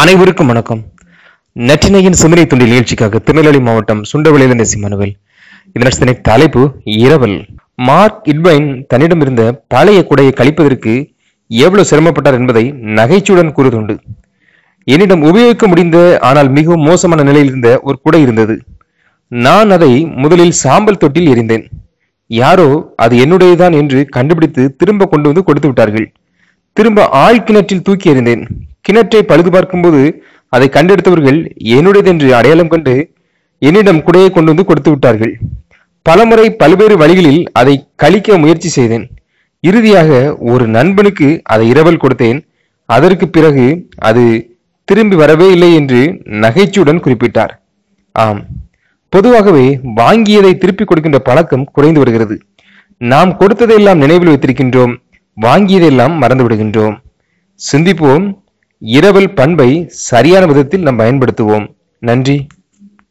அனைவருக்கும் வணக்கம். நற்றினையின் சிந்தனை துண்டி நிகழ்ச்சிக்காக திருநெல்வேலி மாவட்டம் சுண்டவளியிலிருந்து சிம்மனுவேல் இதன் தலைப்பு இரவல். மார்க் இட்வைன் தன்னிடமிருந்த பழைய குடையை கழிப்பதற்கு எவ்வளவு சிரமப்பட்டார் என்பதை நகைச்சுடன் கூறுதுண்டு என்னிடம் உபயோகிக்க முடிந்த ஆனால் மிகவும் மோசமான நிலையில் இருந்த ஒரு குடை இருந்தது. நான் அதை முதலில் சாம்பல் தொட்டில் எறிந்தேன். யாரோ அது என்னுடையதான் என்று கண்டுபிடித்து திரும்ப கொண்டு வந்து கொடுத்து விட்டார்கள். திரும்ப ஆழ்கிணற்றில் தூக்கி எறிந்தேன். கிணற்றை பழுது பார்க்கும்போது அதை கண்டெடுத்தவர்கள் என்னுடையது என்று அடையாளம் கண்டு என்னிடம் குடையை கொண்டு வந்து கொடுத்து விட்டார்கள். பலமுறை பல்வேறு வழிகளில் அதை கழிக்க முயற்சி செய்தேன். இறுதியாக ஒரு நண்பனுக்கு அதை இரவல் கொடுத்தேன். அதற்கு பிறகு அது திரும்பி வரவே இல்லை என்று நகைச்சுடன் குறிப்பிட்டார். ஆம் பொதுவாகவே வாங்கியதை திருப்பி கொடுக்கின்ற பழக்கம் குறைந்து வருகிறது. நாம் கொடுத்ததையெல்லாம் நினைவில் வைத்திருக்கின்றோம் வாங்கியதெல்லாம் மறந்து விடுகின்றோம். சிந்திப்போம் இரவல் பண்பை சரியான விதத்தில் நாம் பயன்படுத்துவோம். நன்றி.